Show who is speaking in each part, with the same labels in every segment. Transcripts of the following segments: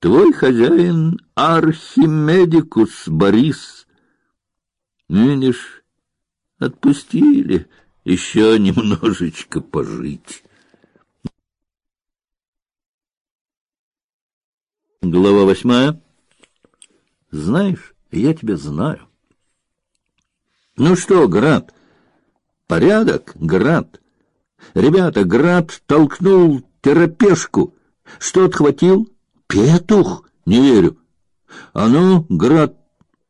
Speaker 1: Твой хозяин Архимедикус Борис. Видишь, отпустили еще немножечко пожить. Глава восьмая. Знаешь, я тебя знаю. Ну что, Град? Порядок, Град. Ребята, Град толкнул терапешку. Что отхватил? Петух? Не верю. А ну, Град,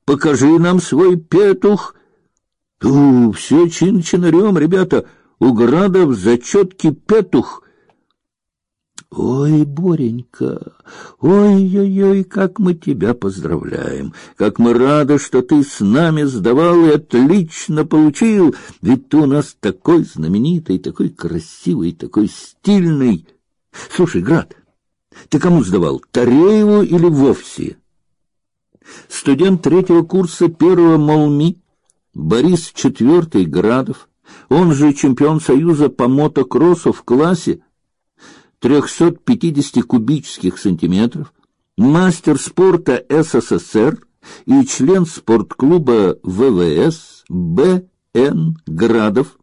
Speaker 1: покажи нам свой петух. Ту, все чин-чинарем, ребята. У Града в зачетке петух — Ой, Боренька, ой-ой-ой, как мы тебя поздравляем, как мы рады, что ты с нами сдавал и отлично получил, ведь ты у нас такой знаменитый, такой красивый, такой стильный. Слушай, Град, ты кому сдавал, Тарееву или вовсе? Студент третьего курса первого Молми, Борис Четвертый Градов, он же чемпион Союза по мотокроссу в классе, 350 кубических сантиметров, мастер спорта СССР и член спортклуба ВВС Б.Н. Градов,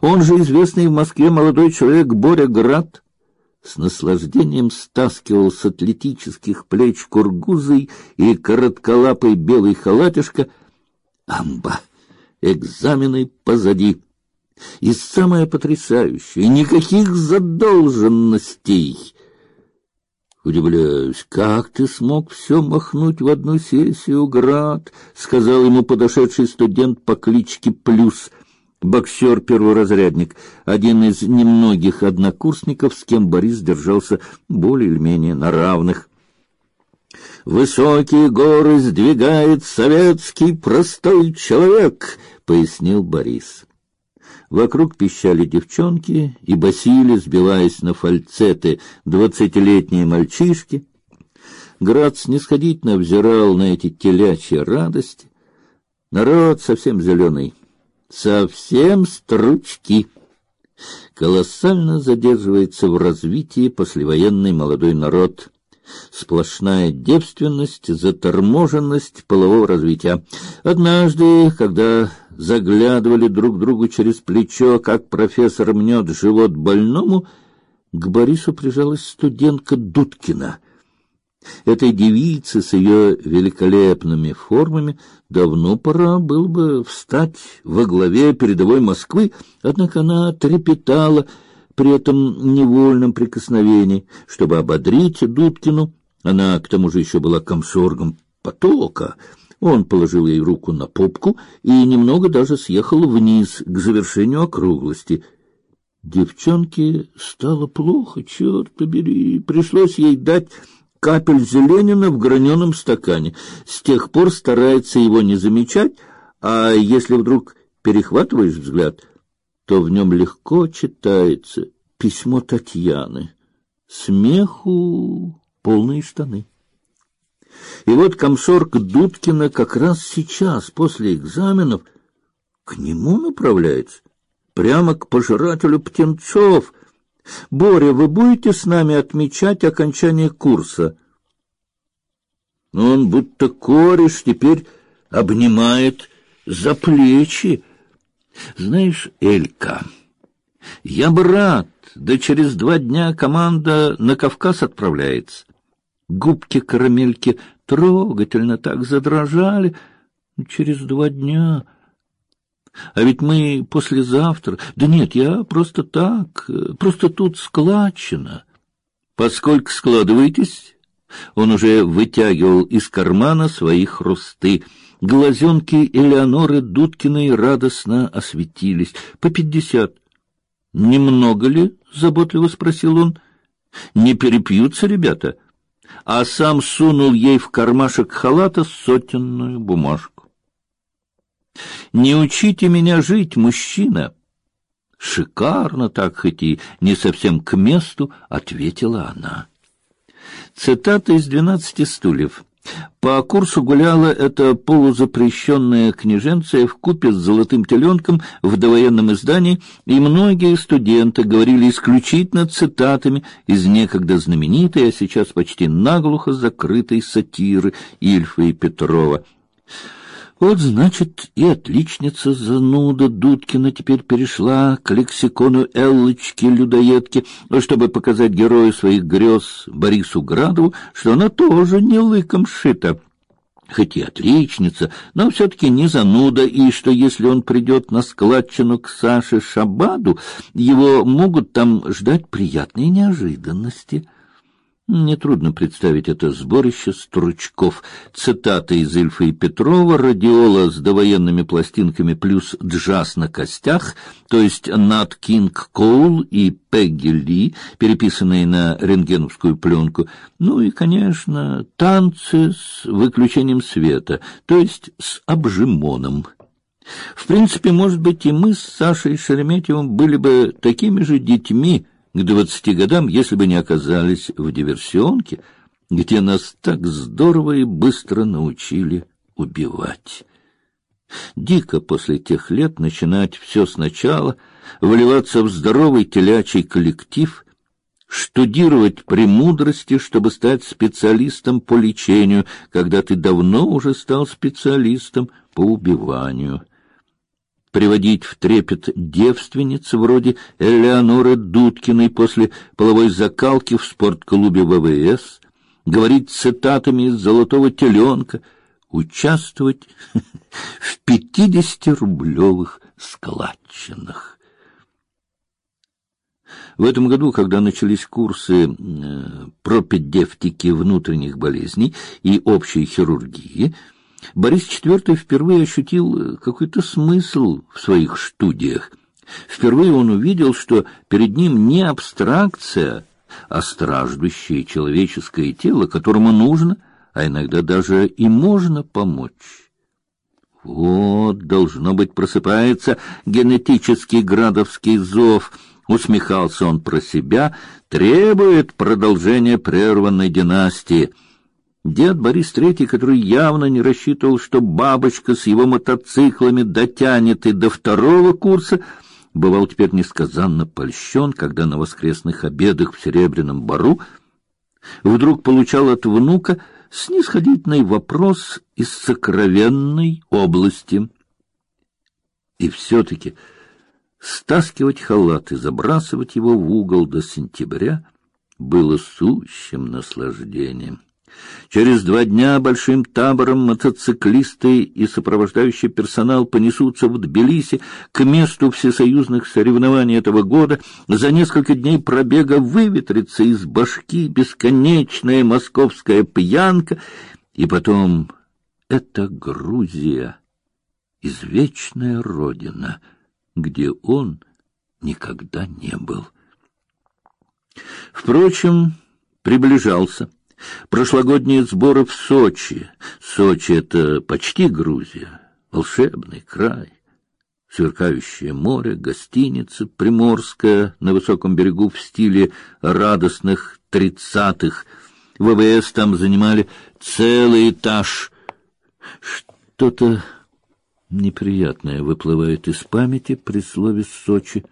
Speaker 1: он же известный в Москве молодой человек Боря Град, с наслаждением стаскивал с атлетических плеч кургузый и коротколапый белый халатишка. Амба! Экзамены позади! И самое потрясающее — никаких задолженностей. Удивляюсь, как ты смог все махнуть в одну сессию, Град? — сказал ему подошедший студент по кличке Плюс, боксер-перворазрядник, один из немногих однокурсников, с кем Борис держался более или менее на равных. Высокие горы сдвигает советский простой человек, пояснил Борис. Вокруг пищали девчонки и басили, сбиваясь на фальцеты, двадцатилетние мальчишки. Град снисходительно взирал на эти телячьи радости. Народ совсем зеленый, совсем стручки. Колоссально задерживается в развитии послевоенный молодой народ. Сплошная девственность, заторможенность полового развития. Однажды, когда заглядывали друг другу через плечо, как профессор мнет живот больному, к Борису прижалась студентка Дудкина. Этой девице с ее великолепными формами давно пора было бы встать во главе передовой Москвы, однако она трепетала при этом невольном прикосновении, чтобы ободрить Дудкину. Она к тому же еще была комсоргом потока — он положил ей руку на попку и немного даже съехал вниз к завершению округлости. Девчонке стало плохо, черт побери. Пришлось ей дать капель зеленина в граненом стакане. С тех пор старается его не замечать, а если вдруг перехватываешь взгляд, то в нем легко читается письмо Татьяны. Смеху полные штаны. И вот комсорг Дудкина как раз сейчас, после экзаменов, к нему направляется, прямо к пожирателю птенцов. Боря, вы будете с нами отмечать окончание курса? Он будто кореш теперь обнимает за плечи. Знаешь, Элька, я бы рад, да через два дня команда на Кавказ отправляется. Губки карамельки трогательно так задрожали. Через два дня... А ведь мы послезавтра... Да нет, я просто так, просто тут складчина. Поскольку складываетесь, он уже вытягивал из кармана свои хрусты. Глазенки Элеоноры Дудкиной радостно осветились. По пятьдесят. «Немного ли?» — заботливо спросил он. «Не перепьются ребята?» а сам сунул ей в кармашек халата сотенную бумажку. «Не учите меня жить, мужчина!» «Шикарно так, хоть и не совсем к месту», — ответила она. Цитата из «Двенадцати стульев». По курсу гуляла эта полузапрещенная княженция в купе с золотым теленком в довоенном издании, и многие студенты говорили исключительно цитатами из некогда знаменитой, а сейчас почти наглухо закрытой сатиры Ильфа и Петрова. Вот, значит, и отличница зануда Дудкина теперь перешла к лексикону Эллочки-людоедки, чтобы показать герою своих грез Борису Градову, что она тоже не лыком шита. Хоть и отличница, но все-таки не зануда, и что если он придет на складчину к Саше Шабаду, его могут там ждать приятные неожиданности. Нетрудно представить это сборище стручков. Цитаты из Ильфа и Петрова, радиола с довоенными пластинками плюс джаз на костях, то есть Нат Кинг Коул и Пегги Ли, переписанные на рентгеновскую пленку. Ну и, конечно, танцы с выключением света, то есть с обжимоном. В принципе, может быть, и мы с Сашей Шереметьевым были бы такими же детьми, к двадцати годам, если бы не оказались в диверсионке, где нас так здорово и быстро научили убивать. Дико после тех лет начинать все сначала, вливаться в здоровый телячий коллектив, штудировать премудрости, чтобы стать специалистом по лечению, когда ты давно уже стал специалистом по убиванию приводить в трепет девственниц вроде Элеоноры Дудкиной после половой закалки в спортклубе ВВС, говорить цитатами из «Золотого теленка», участвовать в пятидесятирублевых складчинах. В этом году, когда начались курсы э, пропедевтики внутренних болезней и общей хирургии, Борис IV впервые ощутил какой-то смысл в своих студиях. Впервые он увидел, что перед ним не абстракция, а страждущее человеческое тело, которому нужно, а иногда даже и можно помочь. Вот, должно быть, просыпается генетический градовский зов, усмехался он про себя, требует продолжения прерванной династии — Дед Борис Третий, который явно не рассчитывал, что бабочка с его мотоциклами дотянет и до второго курса, бывал теперь несказанно польщен, когда на воскресных обедах в Серебряном Бару вдруг получал от внука снисходительный вопрос из сокровенной области. И все-таки стаскивать халат и забрасывать его в угол до сентября было сущим наслаждением. Через два дня большим табором мотоциклисты и сопровождающий персонал понесутся в Тбилиси к месту всесоюзных соревнований этого года. За несколько дней пробега выветрится из башки бесконечная московская пьянка, и потом это Грузия, извечная родина, где он никогда не был. Впрочем, приближался Прошлогодние сборы в Сочи. Сочи — это почти Грузия, волшебный край. Сверкающее море, гостиница приморская на высоком берегу в стиле радостных тридцатых. ВВС там занимали целый этаж. Что-то неприятное выплывает из памяти при слове «Сочи».